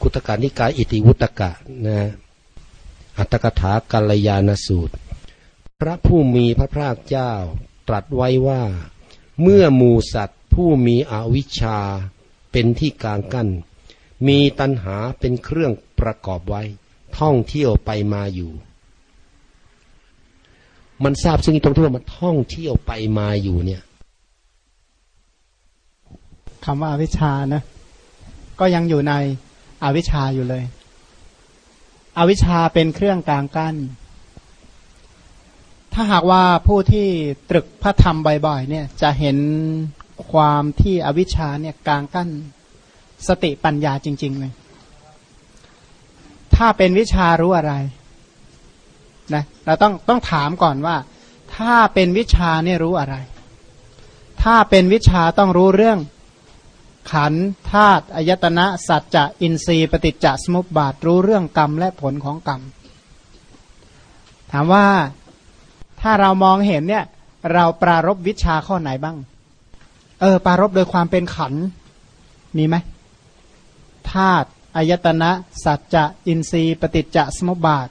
คุตกานิกายอิติวุตกะนะอัตถกถากัลยาณสูตร พระผู้มีพระภาคเจ้าตรัสไว้ว่า เมื่อหมูสัตว์ผู้มีอวิชชาเป็นที่กลางกั้น มีตัณหาเป็นเครื่องประกอบไว้ ท่องเที่ยวไปมาอยู่ มันทราบซึ่งตรงที่ว่ามันท่องเที่ยวไปมาอยู่เนี่ยคำว่าอวิชชานะ ก็ยังอยู่ใน อวิชชาอยู่เลย อวิชชาเป็นเครื่องกลางกั้น ถ้าหากว่าผู้ที่ตรึกพระธรรมบ่อยๆเนี่ยจะเห็นความที่อวิชชาเนี่ยกลางกั้นสติปัญญาจริง ๆ เลย ถ้าเป็นวิชารู้อะไรนะเราต้องต้องถามก่อนว่า ถ้าเป็นวิชาเนี่ยรู้อะไร ถ้าเป็นวิชาต้องรู้เรื่อง ขันธาตุอายตนะ สัจจะอินทรีย์ปฏิจจสมุปบาทรู้เรื่องกรรมและผลของกรรม ถามว่าถ้าเรามองเห็นเนี่ย เราปรารบวิชาข้อไหนบ้าง เออ ปรารบโดยความเป็นขันมีไหมธาตุอายตนะ สัจจะอินทรีย์ ปฏิจจสมุปบาท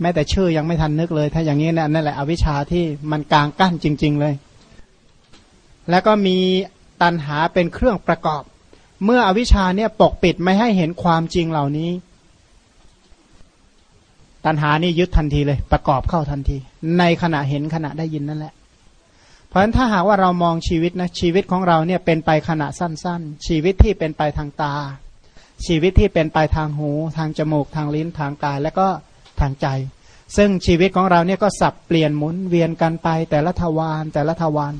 แม้แต่ชื่อยังไม่ทันนึกเลย ถ้าอย่างนี้เนี่ยนั่นแหละอวิชชาที่มันกลางกั้นจริง ๆเลย แล้วก็มี ตันหาเป็นเครื่องประกอบ เมื่ออวิชชาเนี่ยปกปิดไม่ให้เห็นความจริงเหล่านี้ ตันหานี่ยึดทันทีเลยประกอบเข้าทันที ในขณะเห็นขณะได้ยินนั่นแหละ เพราะฉะนั้นถ้าหากว่าเรามองชีวิตนะชีวิตของเราเนี่ยเป็นไปขณะสั้น ๆ ชีวิตที่เป็นไปทางตา ชีวิตที่เป็นไปทางหู ทางจมูกทางลิ้นทางกายและก็ทางใจ ซึ่งชีวิตของเราเนี่ยก็สับเปลี่ยนหมุนเวียนกันไปแต่ละทวารแต่ละทวาร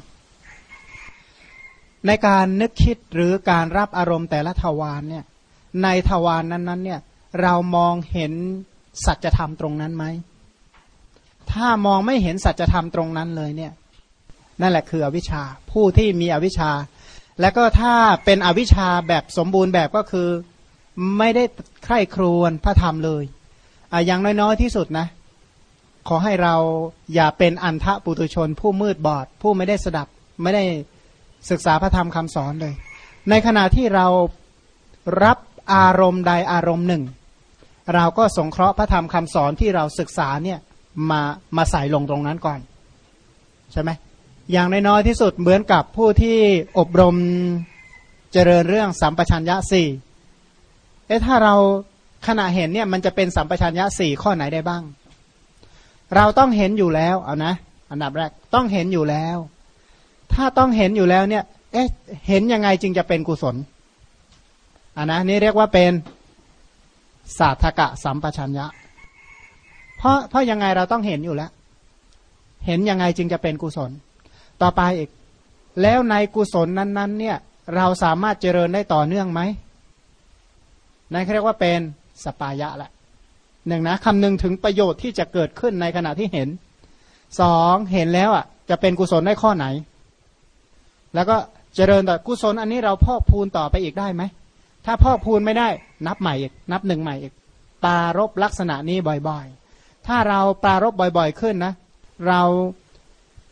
ในการนึกคิดหรือการรับอารมณ์แต่ละทวารเนี่ยในทวารนนั้นๆเนี่ยเรามองเห็นสัจธรรมตรงนั้นไหม ถ้ามองไม่เห็นสัจธรรมตรงนั้นเลยเนี่ยนั่นแหละคืออวิชชา ผู้ที่มีอวิชชา แล้วก็ถ้าเป็นอวิชชาแบบสมบูรณ์แบบก็คือไม่ได้ใคร่ครวญพระธรรมเลยออย่างน้อยๆที่สุดนะ ขอให้เราอย่าเป็นอันทะปุตุชนผู้มืดบอด ผู้ไม่ได้สดับไม่ได้ ศึกษาพระธรรมคำสอนเลย ในขณะที่เรารับอารมณ์ใดอารมณ์หนึ่ง เราก็สงเคราะห์พระธรรมคำสอนที่เราศึกษาเนี่ยมามาใส่ลงตรงนั้นก่อน ใช่ไหมอย่างน้อยที่สุดเหมือนกับผู้ที่อบรมเจริญเรื่องสัมปชัญญะสี่เอ๊ะถ้าเราขณะเห็นเนี่ยมันจะเป็นสัมปชัญญะสี่ข้อไหนได้บ้าง เราต้องเห็นอยู่แล้วเอานะ อันดับแรกต้องเห็นอยู่แล้ว ถ้าต้องเห็นอยู่แล้วเนี่ย เอ๊ะ เห็นยังไงจึงจะเป็นกุศลอ่านะนี่เรียกว่าเป็นศาสตกะสัมปชัญญะ เพราะเพราะยังไงเราต้องเห็นอยู่แล้ว เห็นยังไงจึงจะเป็นกุศล ต่อไปอีก แล้วในกุศลนั้น ๆ เนี่ย เราสามารถเจริญได้ต่อเนื่องไหมนั่นเรียกว่าเป็นสปายะแหละหนึ่งนะคำนึงถึงประโยชน์ที่จะเกิดขึ้นในขณะที่เห็นสองเห็นแล้วอะ จะเป็นกุศลได้ข้อไหน แล้วก็เจริญต่อกุศลอันนี้เราพอกพูนต่อไปอีกได้ไหม ถ้าพอกพูนไม่ได้ นับใหม่อีกนับหนึ่งใหม่อีกปารบลักษณะนี้บ่อยๆ ถ้าเราปารบบ่อยๆขึ้นนะ เรา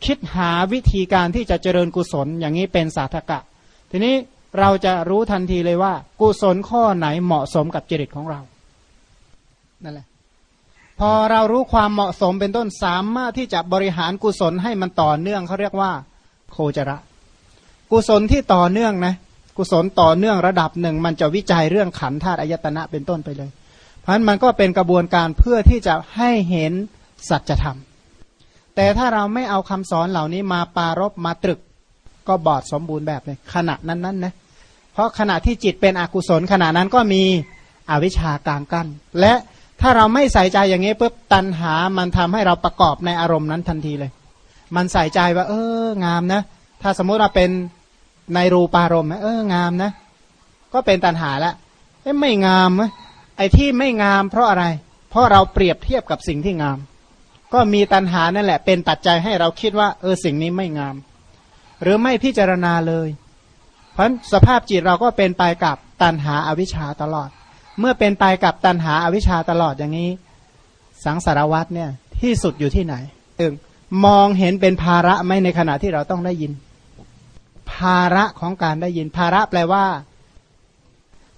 คิดหาวิธีการที่จะเจริญกุศลอย่างนี้เป็นสาธกะ ทีนี้เราจะรู้ทันทีเลยว่า กุศลข้อไหนเหมาะสมกับจริตของเรานั่นแหละพอเรารู้ความเหมาะสมเป็นต้นสามารถที่จะบริหารกุศลให้มันต่อเนื่องเขาเรียกว่า โคจระ กุศลที่ต่อเนื่องนะกุศลต่อเนื่องระดับหนึ่ง มันจะวิจัยเรื่องขันธาตุอายตนะเป็นต้นไปเลย เพราะฉะนั้นมันก็เป็นกระบวนการเพื่อที่จะให้เห็นสัจธรรม แต่ถ้าเราไม่เอาคำสอนเหล่านี้มาปารบมาตรึกก็บอดสมบูรณ์แบบเลยขณะนั้นนั้นนะเพราะขณะที่จิตเป็นอกุศลขณะนั้นก็มีอวิชากลางกัน้น และถ้าเราไม่ใส่ใจอย่างนี้ปุ๊บตัณหามันทำให้เราประกอบในอารมณ์นั้นทันทีเลย มันใส่ใจว่า เอองามนะ ถ้าสมมุติเราเป็น ในรูปารมณ์เอองามนะ ก็เป็นตันหาละไม่งามไอ้ที่ไม่งามเพราะอะไร เพราะเราเปรียบเทียบกับสิ่งที่งาม ก็มีตันหานั่นแหละ เป็นปัจจัยให้เราคิดว่า เออสิ่งนี้ไม่งาม หรือไม่พิจารณาเลย เพราะสภาพจิตเราก็เป็นไปกับตันหาอาวิชชาตลอด เมื่อเป็นไปกับตันหาอาวิชชาตลอดอย่างนี้ สังสารวัตเนี่ยที่สุดอยู่ที่ไหนเองมองเห็นเป็นภาระไหมในขณะที่เราต้องได้ยิน ภาระของการได้ยินภาระแปลว่า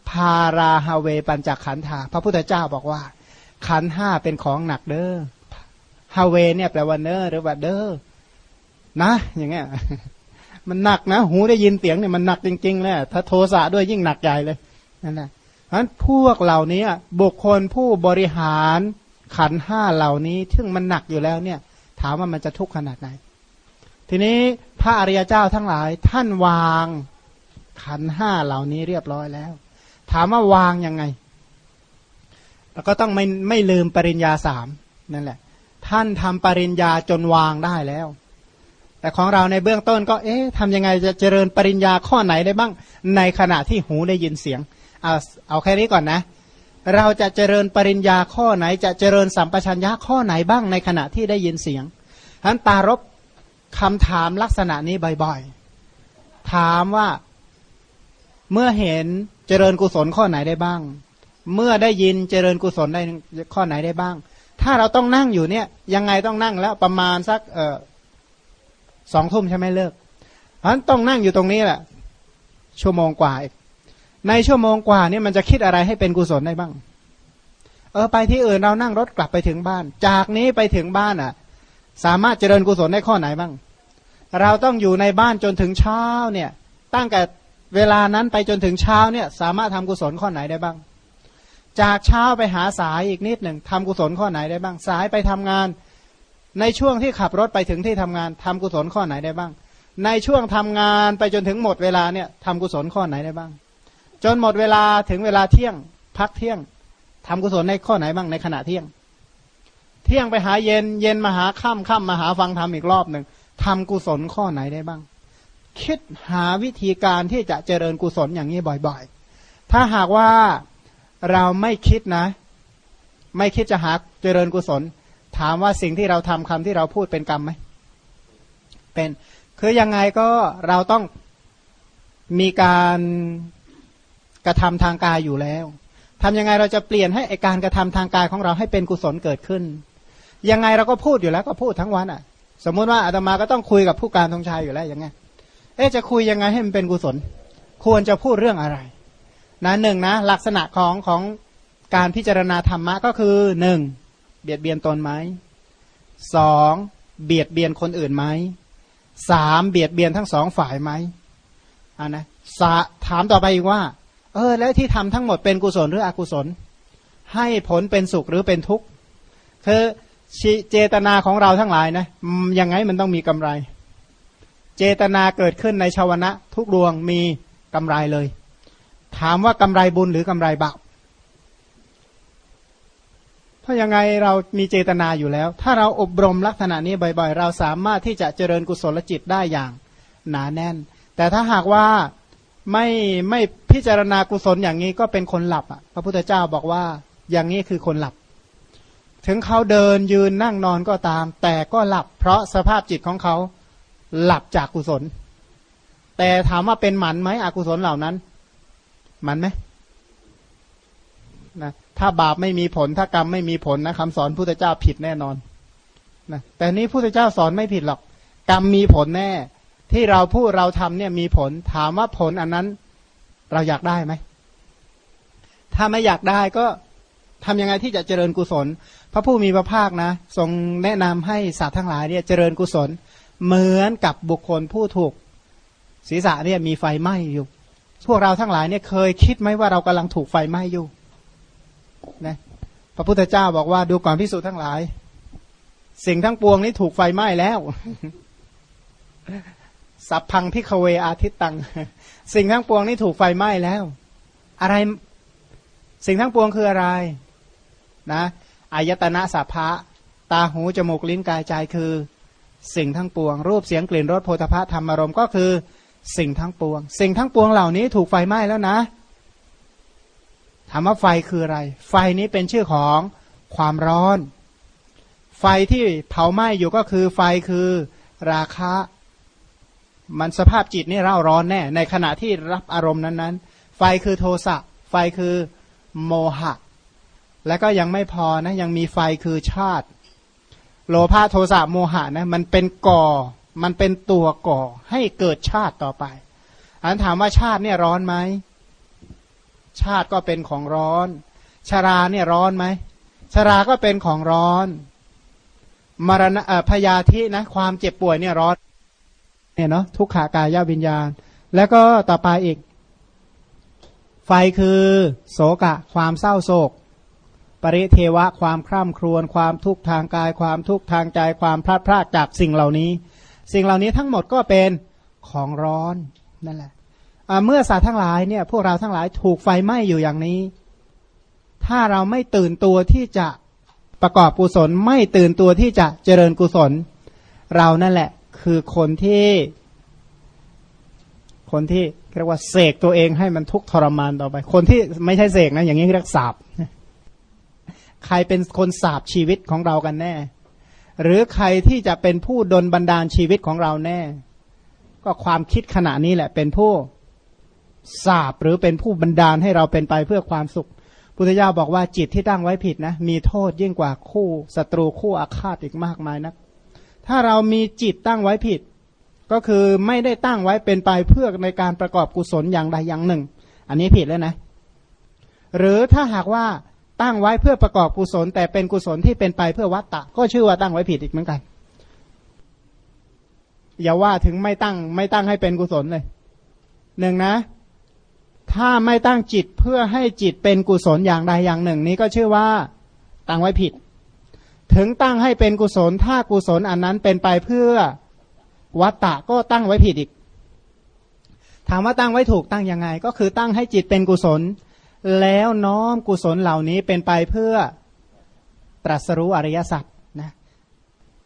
พาราฮาเวปัญจขันธาพระพุทธเจ้าบอกว่า ขันห้าเป็นของหนักเด้อฮาเวเนี่ยแปลว่าเนอหรือว่าเด้อนะ อย่างเงี้ยมันหนักนะ หูได้ยินเสียงเนี่ยมันหนักจริงๆเลยถ้าโทสะด้วยยิ่งหนักใหญ่เลยนั่นแหละเพราะฉะนั้นพวกเหล่านี้บุคคลผู้บริหารขันห้าเหล่านี้ ซึ่งมันหนักอยู่แล้วเนี่ย ถามว่ามันจะทุกข์ขนาดไหน ทีนี้พระอริยเจ้าทั้งหลายท่านวางขันห้าเหล่านี้เรียบร้อยแล้ว ถามว่าวางยังไง แล้วก็ต้องไม่ไม่ลืมปริญญาสามนั่นแหละ ท่านทำปริญญาจนวางได้แล้ว แต่ของเราในเบื้องต้นก็เอ๊ะทำยังไงจะเจริญปริญญาข้อไหนได้บ้าง ในขณะที่หูได้ยินเสียงเอาเอาแค่นี้ก่อนนะ เราจะเจริญปริญญาข้อไหน จะเจริญสัมปชัญญะข้อไหนบ้างในขณะที่ได้ยินเสียงท่านปารบ คำถามลักษณะนี้บ่อยๆ ถามว่าเมื่อเห็นเจริญกุศลข้อไหนได้บ้าง เมื่อได้ยินเจริญกุศลได้ข้อไหนได้บ้าง ถ้าเราต้องนั่งอยู่เนี่ย ยังไงต้องนั่งแล้วประมาณสักเออสองทุ่มใช่ไหมเลิกเพราะฉะนั้นต้องนั่งอยู่ตรงนี้แหละ ชั่วโมงกว่าอีกในชั่วโมงกว่านี่มันจะคิดอะไรให้เป็นกุศลได้บ้าง เออไปที่อื่นเรานั่งรถกลับไปถึงบ้าน จากนี้ไปถึงบ้านอะ สามารถเจริญกุศลได้ข้อไหนบ้าง เราต้องอยู่ในบ้านจนถึงเช้าเนี่ยตั้งแต่เวลานั้นไปจนถึงเช้าเนี่ยสามารถทำกุศลข้อไหนได้บ้าง จากเช้าไปหาสายอีกนิดหนึ่งทำกุศลข้อไหนได้บ้าง สายไปทำงาน ในช่วงที่ขับรถไปถึงที่ทำงานทำกุศลข้อไหนได้บ้าง ในช่วงทำงานไปจนถึงหมดเวลาเนี่ยทำกุศลข้อไหนได้บ้าง จนหมดเวลาถึงเวลาเที่ยง พักเที่ยงทำกุศลในข้อไหนบ้างในขณะเที่ยง เที่ยงไปหาเย็นเย็นมาหาค่ำค่ำมาหาฟังธรรมอีกรอบหนึ่งทำกุศลข้อไหนได้บ้าง คิดหาวิธีการที่จะเจริญกุศลอย่างนี้บ่อยๆ ถ้าหากว่าเราไม่คิดนะ ไม่คิดจะหาเจริญกุศล ถามว่าสิ่งที่เราทำคำที่เราพูดเป็นกรรมไหมเป็นคือยังไงก็เราต้องมีการกระทำทางกายอยู่แล้วทำยังไงเราจะเปลี่ยนให้อการกระทำทางกายของเราให้เป็นกุศลเกิดขึ้น ยังไงเราก็พูดอยู่แล้วก็พูดทั้งวันอะ สมมุติว่าอาตมาก็ต้องคุยกับผู้การธงชัยอยู่แล้วยังไงเอ๊จะคุยยังไงให้มันเป็นกุศล ควรจะพูดเรื่องอะไรนะหนึ่งนะลักษณะของของการพิจารณาธรรมะก็คือหนึ่งเบียดเบียนตนไหมสองเบียดเบียนคนอื่นไหมสามเบียดเบียนทั้งสองฝ่ายไหมอ่านะสาถามต่อไปอีกว่า เออ แล้วที่ทำทั้งหมดเป็นกุศลหรืออกุศล ให้ผลเป็นสุขหรือเป็นทุกข์คือ เจตนาของเราทั้งหลายนะยังไงมันต้องมีกำไร เจตนาเกิดขึ้นในชาวนะ ทุกดวงมีกำไรเลย ถามว่ากำไรบุญหรือกำไรบาปเพราะยังไงเรามีเจตนาอยู่แล้ว ถ้าเราอบรมลักษณะนี้บ่อย ๆ เราสามารถที่จะเจริญกุศลจิตได้อย่างหนาแน่น แต่ถ้าหากว่าไม่ไม่พิจารณากุศลอย่างนี้ก็เป็นคนหลับอะพระพุทธเจ้าบอกว่าอย่างนี้คือคนหลับ ถึงเขาเดินยืนนั่งนอนก็ตาม แต่ก็หลับเพราะสภาพจิตของเขาหลับจากกุศล แต่ถามว่าเป็นหมันไหมอกุศลเหล่านั้น หมันไหมนะถ้าบาปไม่มีผลถ้ากรรมไม่มีผลนะคำสอนพุทธเจ้าผิดแน่นอนนะแต่นี้พุทธเจ้าสอนไม่ผิดหรอก กรรมมีผลแน่ ที่เราพูดเราทำเนี่ยมีผล ถามว่าผลอันนั้นเราอยากได้ไหมถ้าไม่อยากได้ก็ทำยังไงที่จะเจริญกุศล พระผู้มีพระภาคนะ ทรงแนะนำให้สัตว์ทั้งหลายเนี่ยเจริญกุศล เหมือนกับบุคคลผู้ถูกศีรษะเนี่ยมีไฟไหม้อยู่ พวกเราทั้งหลายเนี่ยเคยคิดไหมว่าเรากำลังถูกไฟไหม้อยู่นะพระพุทธเจ้าบอกว่าดูก่อนพิสูจน์ทั้งหลาย สิ่งทั้งปวงนี้ถูกไฟไหม้แล้ว สัพพังพิคเวอาทิตตัง สิ่งทั้งปวงนี้ถูกไฟไหม้แล้ว อะไร สิ่งทั้งปวงคืออะไร นะ อายตนะสัพพะตาหูจมูกลิ้นกายใจคือ สิ่งทั้งปวง รูปเสียงกลิ่นรสโพธภะธรรมารมก็คือ สิ่งทั้งปวง สิ่งทั้งปวงเหล่านี้ถูกไฟไหม้แล้วนะถามว่าไฟคืออะไร ไฟนี้เป็นชื่อของความร้อน ไฟที่เผาไหม้อยู่ก็คือไฟคือราคะ มันสภาพจิตนี่เร่าร้อนแน่ ในขณะที่รับอารมณ์นั้นๆ ไฟคือโทสะ ไฟคือโมหะ และก็ยังไม่พอนะยังมีไฟคือชาติ โลภะโทสะโมหะนะมันเป็นก่อ มันเป็นตัวก่อให้เกิดชาติต่อไปอันถามว่าชาติเนี่ยร้อนไหมชาติก็เป็นของร้อน ชาราเนี่ยร้อนไหมชาราก็เป็นของร้อนมรณะพยาธินะความเจ็บป่วยเนี่ยร้อนเนี่ยเนาะทุกขากายวิญญาณ แล้วก็ต่อไปอีก ไฟคือโศกะ ความเศร้าโศก ปริเทวะความคร่ำครวญความทุกข์ทางกาย ความทุกข์ทางใจความพลาดพลาดจากสิ่งเหล่านี้ สิ่งเหล่านี้ทั้งหมดก็เป็นของร้อนนั่นแหละเมื่อสัตว์ทั้งหลายเนี่ยพวกเราทั้งหลายถูกไฟไหม้อยู่อย่างนี้ ถ้าเราไม่ตื่นตัวที่จะประกอบกุศลไม่ตื่นตัวที่จะเจริญกุศล เรานั่นแหละ คือคนที่ คนที่เรียกว่าเสกตัวเองให้มันทุกข์ทรมานต่อไป คนที่ไม่ใช่เสกนะอย่างนี้เรียกสาบ ใครเป็นคนสาบชีวิตของเรากันแน่ หรือใครที่จะเป็นผู้ดนบันดาลชีวิตของเราแน่ ก็ความคิดขณะนี้แหละเป็นผู้สาบหรือเป็นผู้บันดาลให้เราเป็นไปเพื่อความสุข พุทธเจ้าบอกว่าจิตที่ตั้งไว้ผิดนะ มีโทษยิ่งกว่าคู่ศัตรูคู่อาฆาตอีกมากมายนะถ้าเรามีจิตตั้งไว้ผิด ก็คือไม่ได้ตั้งไว้เป็นไปเพื่อในการประกอบกุศลอย่างใดอย่างหนึ่ง อันนี้ผิดแล้วนะ หรือถ้าหากว่า ตั้งไว้เพื่อประกอบกุศล แต่เป็นกุศลที่เป็นไปเพื่อวัตตะ ก็ชื่อว่าตั้งไว้ผิดอีกเหมือนกัน อย่าว่าถึงไม่ตั้งไม่ตั้งให้เป็นกุศลเลยหนึ่งนะ ถ้าไม่ตั้งจิตเพื่อให้จิตเป็นกุศลอย่างใดอย่างหนึ่ง นี้ก็ชื่อว่าตั้งไว้ผิด ถึงตั้งให้เป็นกุศล ถ้ากุศลอันนั้นเป็นไปเพื่อวัตตะก็ตั้งไว้ผิดอีก ถามว่าตั้งไว้ถูกตั้งยังไง ก็คือตั้งให้จิตเป็นกุศล แล้วน้อมกุศลเหล่านี้เป็นไปเพื่อตรัสรู้อริยสัจนะ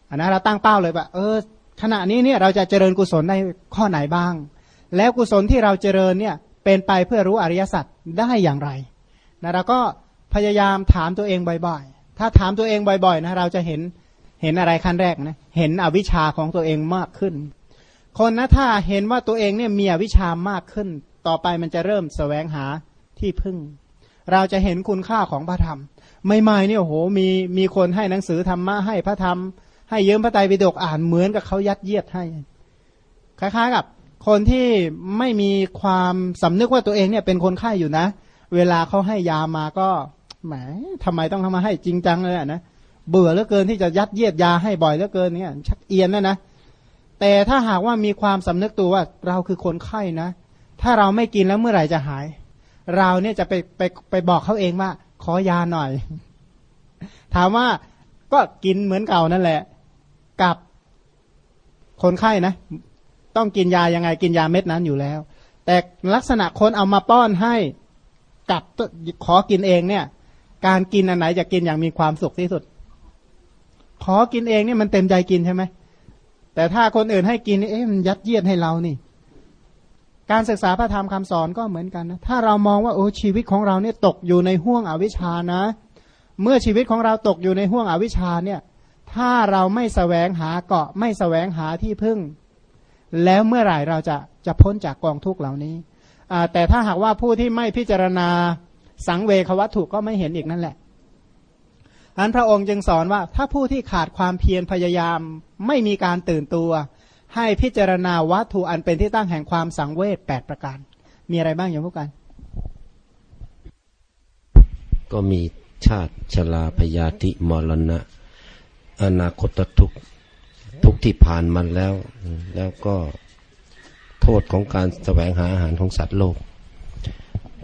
อันนั้นเราตั้งเป้าเลยว่าเออ ขณะนี้เนี่ยเราจะเจริญกุศลในข้อไหนบ้าง แล้วกุศลที่เราเจริญเนี่ยเป็นไปเพื่อรู้อริยสัจได้อย่างไรนะเราก็พยายามถามตัวเองบ่อยๆ ถ้าถามตัวเองบ่อยๆนะเราจะเห็นเห็นอะไรขั้นแรกนะเห็นอวิชชาของตัวเองมากขึ้น คนนะถ้าเห็นว่าตัวเองเนี่ยมีอวิชชามากขึ้น ต่อไปมันจะเริ่มสแสวงหา ที่พึ่ง เราจะเห็นคุณค่าของพระธรรมไม่ไม่เนี่ยโอ้โหมีมีคนให้หนังสือธรรมะให้พระธรรม ให้เยิ้มพระไตรปิฎกอ่านเหมือนกับเขายัดเยียดให้คล้ายๆกับคนที่ไม่มีความสำนึกว่าตัวเองเนี่ยเป็นคนไข้อยู่นะ เวลาเขาให้ยามาก็แหมทำไมต้องทำมาให้จริงจังเลยนะเบื่อเหลือเกินที่จะยัดเยียดยาให้บ่อยเหลือเกินเนี่ยชักเอียนนะนะแต่ถ้าหากว่ามีความสำนึกตัวว่าเราคือคนไข้นะ ถ้าเราไม่กินแล้วเมื่อไหร่จะหาย เราเนี่ยจะไปไปไปบอกเขาเองว่า ขอยาหน่อย ถามว่าก็กินเหมือนเก่านั่นแหละ กับคนไข้นะ ต้องกินยายังไงกินยาเม็ดนั้นอยู่แล้ว แต่ลักษณะคนเอามาป้อนให้กับขอกินเองเนี่ย การกินอันไหนจะกินอย่างมีความสุขที่สุด ขอกินเองเนี่ยมันเต็มใจกินใช่ไหมแต่ถ้าคนอื่นให้กินเอ๊ะมันยัดเยียดให้เรานี่ การศึกษาพระธรรมคำสอนก็เหมือนกันนะถ้าเรามองว่าโอ้ชีวิตของเราเนี่ยตกอยู่ในห่วงอวิชชานะ เมื่อชีวิตของเราตกอยู่ในห่วงอวิชชาเนี่ยถ้าเราไม่สแสวงหาเกาะไม่สแสวงหาที่พึ่ง แล้วเมื่อไหร่เราจะจะพ้นจากกองทุกข์เหล่านี้แต่ถ้าหากว่าผู้ที่ไม่พิจารณาสังเวควัตถุก็ไม่เห็นอีกนั่นแหละอันพระองค์จึงสอนว่าถ้าผู้ที่ขาดความเพียรพยายามไม่มีการตื่นตัว ให้พิจารณาวัตถุอันเป็นที่ตั้งแห่งความสังเวชแปดประการ มีอะไรบ้างอย่างพวกกัน ก็มีชาติชลาพยาธิมรณะ อนาคตทุกทุกที่ผ่านมาแล้ว แล้วก็โทษของการแสวงหาอาหารของสัตว์โลก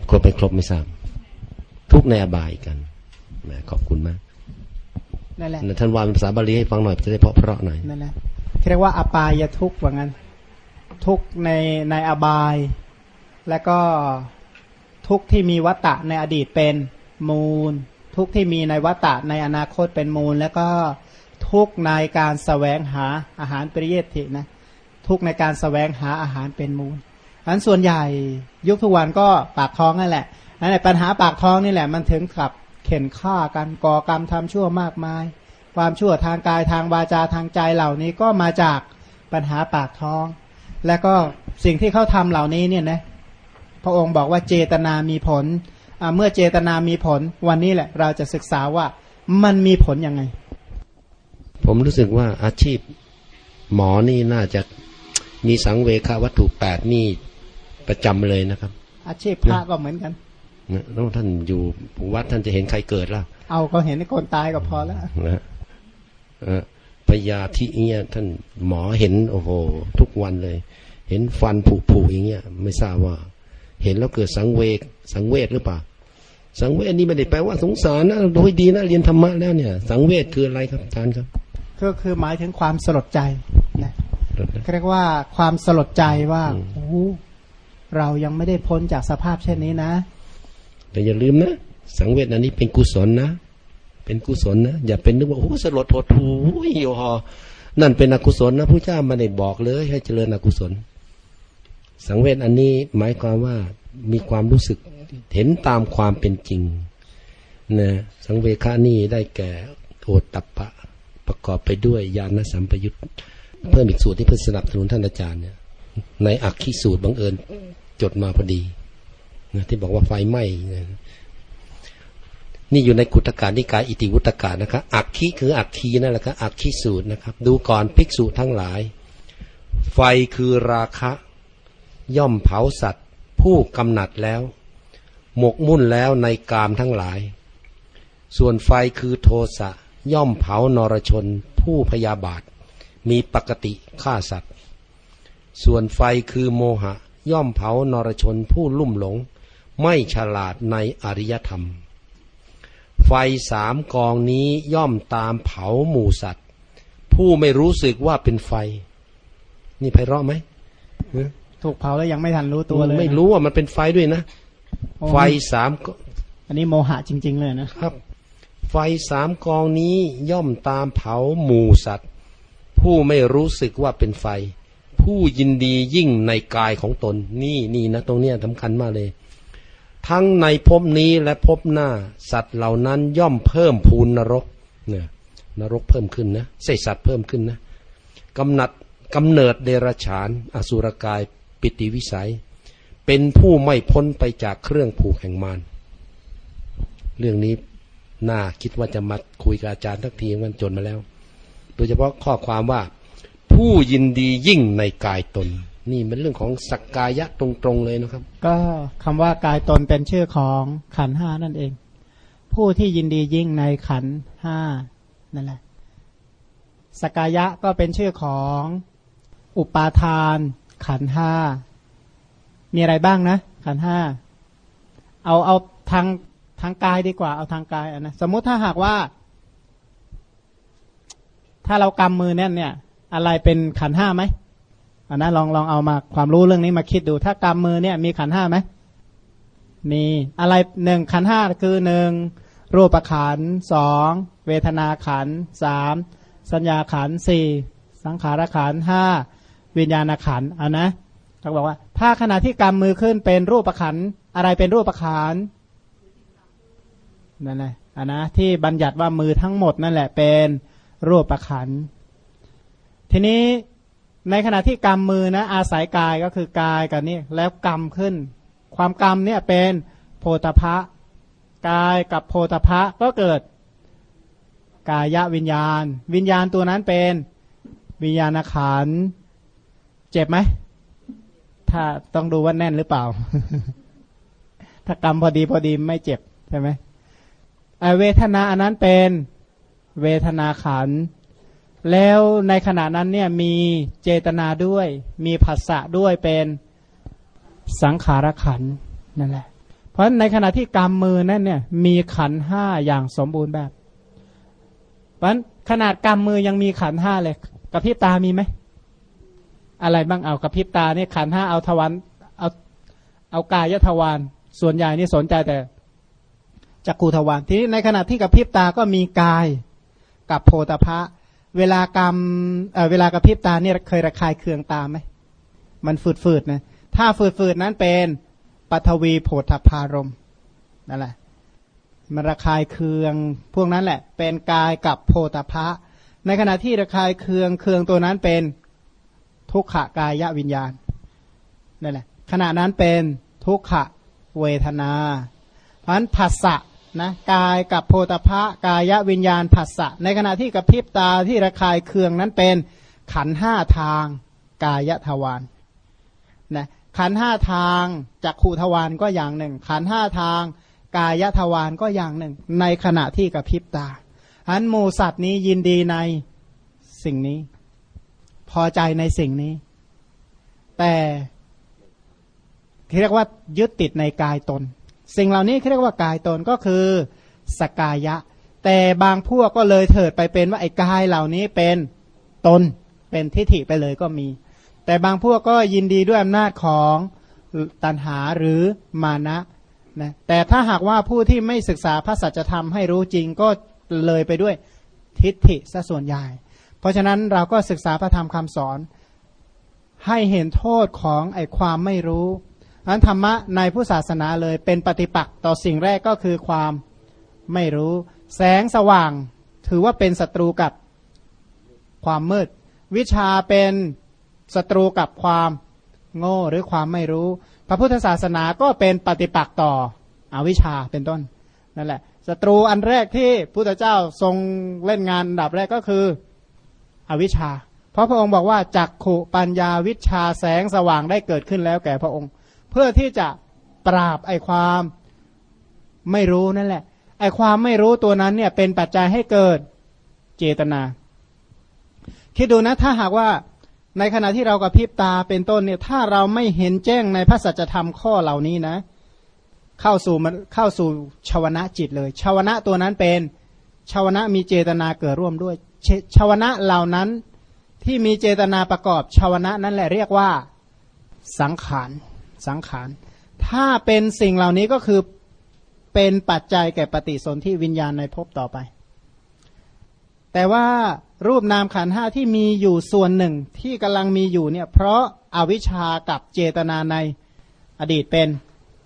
ครบไปครบไม่ทราบทุกในอบายกันนะขอบคุณมากนั่นแหละท่านวานภาษาบาลีให้ฟังหน่อยจะได้เพาะเพราะหน่อยนั่นแหละ เรียกว่าอบายทุกว่างั้น ทุกในในอบาย แล้วก็ทุกที่มีวัตตะในอดีตเป็นมูล ทุกที่มีในวัตตะในอนาคตเป็นมูล แล้วก็ทุกในการสแสวงหาอาหารปริเยตินะทุกในการสแสวงหาอาหารเป็นมูลอันส่วนใหญ่ยุคทุกวันก็ปากท้องนั่นแหละนั่นแหละปัญหาปากท้องนี่แหละมันถึงขับเข็นฆ่ากันก่อกรรมทำชั่วมากมาย ความชั่วทางกายทางวาจาทางใจเหล่านี้ก็มาจากปัญหาปากท้อง และก็สิ่งที่เขาทำเหล่านี้เนี่ยนะพระองค์บอกว่าเจตนามีผลเมื่อเจตนามีผลวันนี้แหละ เราจะศึกษาว่ามันมีผลยังไง ผมรู้สึกว่าอาชีพหมอนี่น่าจะมีสังเวควัตถุแปดนี่ประจำเลยนะครับ อาชีพพระก็เหมือนกันนะแล้วท่านอยู่วัดท่านจะเห็นใครเกิดล่ะ เอาก็เห็นคนตายก็พอแล้วนะเอ่อ พยาธิเนี่ยท่านหมอเห็นโอ้โหทุกวันเลย เห็นฟันผุผุอย่างเงี้ยไม่ทราบว่า เห็นแล้วเกิดสังเวกสังเวชหรือเปล่าสังเวชนี่ไม่ได้แปลว่าสงสารนะโดยดีนะเรียนธรรมะแล้วเนี่ย สังเวชคืออะไรครับอาจารย์ครับ ก็คือหมายถึงความสลดใจนะเรียกว่าความสลดใจว่าโอ้เรายังไม่ได้พ้นจากสภาพเช่นนี้นะ แต่อย่าลืมนะ สังเวชอันนี้เป็นกุศลนะ เป็นกุศลนะอย่าเป็นนึกว่าโอ้สลดโหดหูยโยฮอนั่นเป็นอกุศลนะผู้เจ้าไม่ได้บอกเลย ให้เจริญอกุศล สังเวชอันนี้หมายความว่ามีความรู้สึกเห็นตามความเป็นจริงนะสังเวคานี่ได้แก่โอตตัปปะประกอบไปด้วยญาณสัมปยุตเพิ่มอีกสูตรที่เพื่อสนับสนุนท่านอาจารย์เนี่ยในอักขีสูตรบังเอิญจดมาพอดีนะที่บอกว่าไฟไหม้นะ นี่อยู่ในกุตการนิกายอิติวุตกานะครับอักขีคืออักขีนั่นแหละครับอักขีสูตรนะครับ ดูก่อนภิกษุทั้งหลาย ไฟคือราคะ ย่อมเผาสัตว์ ผู้กำหนัดแล้ว หมกมุ่นแล้วในกามทั้งหลาย ส่วนไฟคือโทสะย่อมเผานรชน ผู้พยาบาท มีปกติฆ่าสัตว์ ส่วนไฟคือโมหะ ย่อมเผานรชนผู้ลุ่มหลง ไม่ฉลาดในอริยธรรม ไฟสามกองนี้ย่อมตามเผาหมู่สัตว์ ผู้ไม่รู้สึกว่าเป็นไฟ นี่ไพเราะไหมถูกเผาแล้วยังไม่ทันรู้ตัวเลยไม่รู้ว่ามันเป็นไฟด้วยนะโอ้ไฟสามกอันนี้โมหะจริง ๆ เลยนะครับ ไฟสามกองนี้ย่อมตามเผาหมู่สัตว์ ผู้ไม่รู้สึกว่าเป็นไฟ ผู้ยินดียิ่งในกายของตน นี่นี่นะ ตรงเนี้ยสำคัญมากเลย ทั้งในภพนี้และภพหน้า สัตว์เหล่านั้นย่อมเพิ่มพูนนรกเนี่ยนรกเพิ่มขึ้นนะเศษสัตว์เพิ่มขึ้นนะกำนัดกำเนิดเดรัจฉาน อสุรกายปิติวิสัย เป็นผู้ไม่พ้นไปจากเครื่องผูกแห่งมารเรื่องนี้น่าคิดว่าจะมาคุยกับอาจารย์ทักทีมันจนมาแล้ว โดยเฉพาะข้อความว่า ผู้ยินดียิ่งในกายตน นี่เป็นเรื่องของสักกายะตรงๆเลยนะครับ ก็คำว่ากายตนเป็นชื่อของขันห้านั่นเอง ผู้ที่ยินดียิ่งในขันห้านั่นแหละสกายะก็เป็นชื่อของอุปาทานขันห้ามีอะไรบ้างนะ ขันห้าเอาเอาทางทางกายดีกว่าเอาทางกายนะสมมุติถ้าหากว่า ถ้าเรากำมือเนี่ยเนี่ย อะไรเป็นขันห้าไหม อันนะลองลองเอามาความรู้เรื่องนี้มาคิดดู ถ้ากำมือเนี่ยมีขันห้าไหมมีอะไรหนึ่งขันห้าคือหนึ่งรูปขันสองเวทนาขันสามสัญญาขันสี่สังขารขันห้าวิญญาณขันอานนะเขาบอกว่า ถ้าขณะที่กำมือขึ้นเป็นรูปขันอะไรเป็นรูปขันนั่นแหละอันนะที่บัญญัติว่ามือทั้งหมดนั่นแหละเป็นรูปขันทีนี้ ในขณะที่กำมือนะอาศัยกายก็คือกายกับนี่แล้วกำขึ้น ความกำเนี่ยเป็นโพธพะกายกับโพธพะก็เกิดกายวิญญาณ วิญญาณตัวนั้นเป็นวิญญาณขันเจ็บไหมถ้าต้องดูว่าแน่นหรือเปล่า ถ้ากำพอดีพอดีไม่เจ็บใช่ไหมเอ่อเวทนาอันนั้นเป็นเวทนาขัน แล้วในขณะนั้นเนี่ยมีเจตนาด้วย มีผัสสะด้วยเป็นสังขารขันนั่นแหละ เพราะในขณะที่กำมือนั่นเนี่ยมีขันห้าอย่างสมบูรณ์แบบ เพราะขนาดกำมือยังมีขันห้าเลยกระพริบตามีไหมอะไรบ้างเอากระพริบตาเนี่ยขันห้าเอาทวารเอาเอากายทวารส่วนใหญ่นี่สนใจแต่จักรูทวารทีนี้ในขณะที่กระพริบตาก็มีกายกับโพธพะ เวลากรรมเเวลากระพริบตาเนี่ยเคยระคายเคืองตาไหมมันฝืดๆนะถ้าฝืดๆนั้นเป็นปัทวีโพธพารมนั่นแหละมันระคายเคืองพวกนั้นแหละ เป็นกายกับโพธพะ ในขณะที่ระคายเคืองเคืองตัวนั้นเป็นทุกขกายวิญญาณนั่นแหละขณะนั้นเป็นทุกขเวทนา เพราะฉะนั้นผัสสะ นะกายกับโพธพะกายวิญญาณผัสสะในขณะที่กระพริบตาที่ระคายเคืองนั้นเป็นขันห้าทางกายทวารนะขันห้าทางจักขุทวารก็อย่างหนึ่ง ขันห้าทางกายทวารก็อย่างหนึ่ง ในขณะที่กระพริบตาอันหมูสัตว์นี้ยินดีในสิ่งนี้ พอใจในสิ่งนี้ แต่ที่เรียกว่ายึดติดในกายตน สิ่งเหล่านี้เรียกว่ากายตนก็คือสกายะ แต่บางพวกก็เลยเถิดไปเป็นว่าไอ้กายเหล่านี้เป็นตนเป็นทิฏฐิไปเลยก็มี แต่บางพวกก็ยินดีด้วยอำนาจของตัณหาหรือมานะนะแต่ถ้าหากว่าผู้ที่ไม่ศึกษาพระสัจธรรมให้รู้จริงก็เลยไปด้วยทิฏฐิซะส่วนใหญ่ เพราะฉะนั้นเราก็ศึกษาพระธรรมคำสอน ให้เห็นโทษของไอ้ความไม่รู้ อันธรรมะในผู้ศาสนาเลยเป็นปฏิปักษ์ต่อสิ่งแรกก็คือความไม่รู้ แสงสว่างถือว่าเป็นศัตรูกับความมืด วิชาเป็นศัตรูกับความโง่หรือความไม่รู้ พระพุทธศาสนาก็เป็นปฏิปักษ์ต่ออวิชาเป็นต้นนั่นแหละศัตรูอันแรกที่พุทธเจ้าทรงเล่นงานดับแรกก็คืออวิชชา เพราะพระองค์บอกว่าจักขุปัญญาวิชาแสงสว่างได้เกิดขึ้นแล้วแก่พระองค์ พื่อที่จะปราบไอความไม่รู้นั่นแหละ ไอความไม่รู้ตัวนั้นเนี่ยเป็นปัจจัยให้เกิดเจตนา คิดดูนะถ้าหากว่าในขณะที่เรากระพริบตาเป็นต้นเนี่ยถ้าเราไม่เห็นแจ้งในพระสัจธรรมข้อเหล่านี้นะ เข้าสู่มันเข้าสู่ชาวนะจิตเลยชาวนะตัวนั้นเป็นชาวนะมีเจตนาเกิดร่วมด้วยชาวนะเหล่านั้นที่มีเจตนาประกอบชาวนะนั่นแหละเรียกว่าสังขาร สังขาร ถ้าเป็นสิ่งเหล่านี้ก็คือเป็นปัจจัยแก่ปฏิสนธิวิญญาณในภพต่อไป แต่ว่ารูปนามขันห้าที่มีอยู่ส่วนหนึ่งที่กำลังมีอยู่เนี่ยเพราะอาวิชชากับเจตนาในอดีตเป็น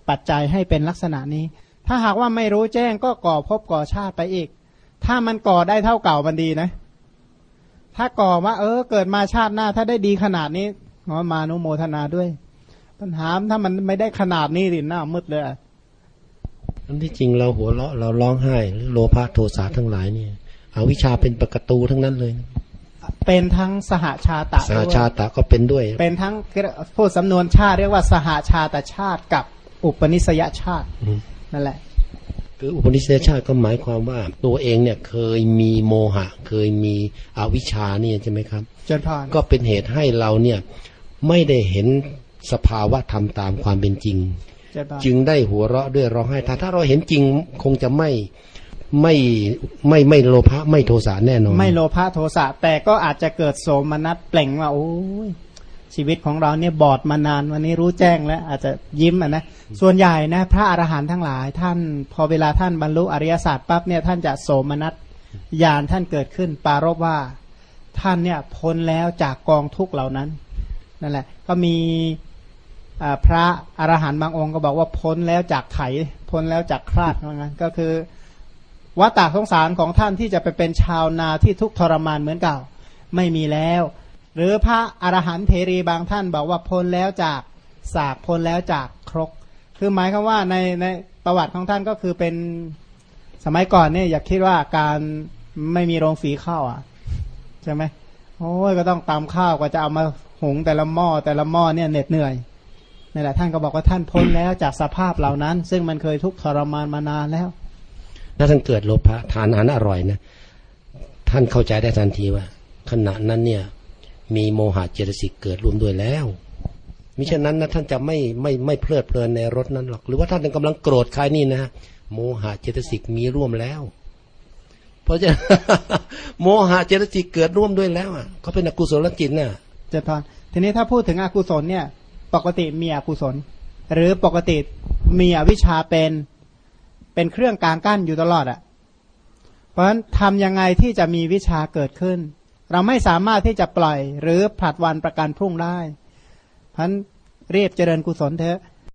ปัจจัยให้เป็นลักษณะนี้ ถ้าหากว่าไม่รู้แจ้งก็ก่อพบก่อชาติไปอีก ถ้ามันก่อได้เท่าเก่ามันดีนะ ถ้าก่อว่า เออ เกิดมาชาติหน้าถ้าได้ดีขนาดนี้ขอมานุโมทนาด้วย ปัญหาถ้ามันไม่ได้ขนาดนี้ดิหน้ามืดเลยอันที่จริงเราหัวเราะเราร้องไห้ โลภะโทสะทั้งหลายเนี่ยเอาวิชาเป็นประตูทั้งนั้นเลย เป็นทั้งสหชาตะสหชาตะก็เป็นด้วย เป็นทั้งพูดสำนวนชาติเรียกว่าสหชาตชาติกับอุปนิสยชาตินั่นแหละ คืออุปนิสยชาติก็หมายความว่า ตัวเองเนี่ยเคยมีโมหะ เคยมีอวิชชาเนี่ยใช่ไหมครับจนพานก็เป็นเหตุให้เราเนี่ยไม่ได้เห็น สภาวะธรรมตามความเป็นจริง จึงได้หัวเราะด้วยร้องไห้ถ้าถ้าเราเห็นจริงคงจะไม่ไม่ไม่ไม่โลภะไม่โทสะแน่นอน ไม่โลภะโทสะแต่ก็อาจจะเกิดโสมนัสเปล่งว่าโอ้ยชีวิตของเราเนี่ยบอดมานานวันนี้รู้แจ้งแล้ว อาจจะยิ้มอะนะส่วนใหญ่นะพระอรหันต์ทั้งหลาย ท่านพอเวลาท่านบรรลุอริยศาสตร์ปั๊บเนี่ยท่านจะโสมนัสญาณท่านเกิดขึ้น ปารบว่าท่านเนี่ยพ้นแล้วจากกองทุกเหล่านั้นนั่นแหละ ก็มี พระอรหันต์บางองค์ก็บอกว่าพ้นแล้วจากไถพ้นแล้วจากคราดว่างั้นก็คือวัตตาสงสารของท่านที่จะไปเป็นชาวนาที่ทุกทรมานเหมือนเก่า ไม่มีแล้ว หรือพระอรหันต์เทรีบางท่านบอกว่าพ้นแล้วจากสากพ้นแล้วจากครก คือหมายคือว่าในในประวัติของท่านก็คือเป็นสมัยก่อนเนี่ยอย่าคิดว่าการไม่มีโรงสีข้าวอะใช่ไหมโอ้ยก็ต้องตามข้าวกว่าจะเอามาหุงแต่ละหม้อแต่ละหม้อเนี่ยเหน็ดเหนื่อย นี่แหละท่านก็บอกว่าท่านพ้นแล้วจากสภาพเหล่านั้น ซึ่งมันเคยทุกข์ทรมานมานานแล้ว ถ้าท่านเกิดโลภะทานอาหารอร่อยนะท่านเข้าใจได้ทันทีว่า ขณะนั้นเนี่ย มีโมหะเจตสิกเกิดรวมด้วยแล้วมิฉะนั้นนะท่านจะไม่ไม่ไม่เพลิดเพลินในรถนั้นหรอก หรือว่าท่านกำลังโกรธใครนี่นะโมหะเจตสิกมีร่วมแล้ว เพราะจะโมหะเจตสิกเกิดร่วมด้วยแล้วอะเขาเป็นอกุศลจิตน่ะจะทอนทีนี้ถ้าพูดถึงอกุศลเนี่ย ปกติมีอกุศล หรือปกติมีอวิชชาเป็นเป็นเครื่องกลางกั้นอยู่ตลอดอะ่ะ เพราะฉะนั้นทำยังไงที่จะมีวิชาเกิดขึ้น เราไม่สามารถที่จะปล่อยหรือผลัดวันประกันพรุ่งได้ เพราะฉะนั้นเรียบเจริญกุศลเถอะ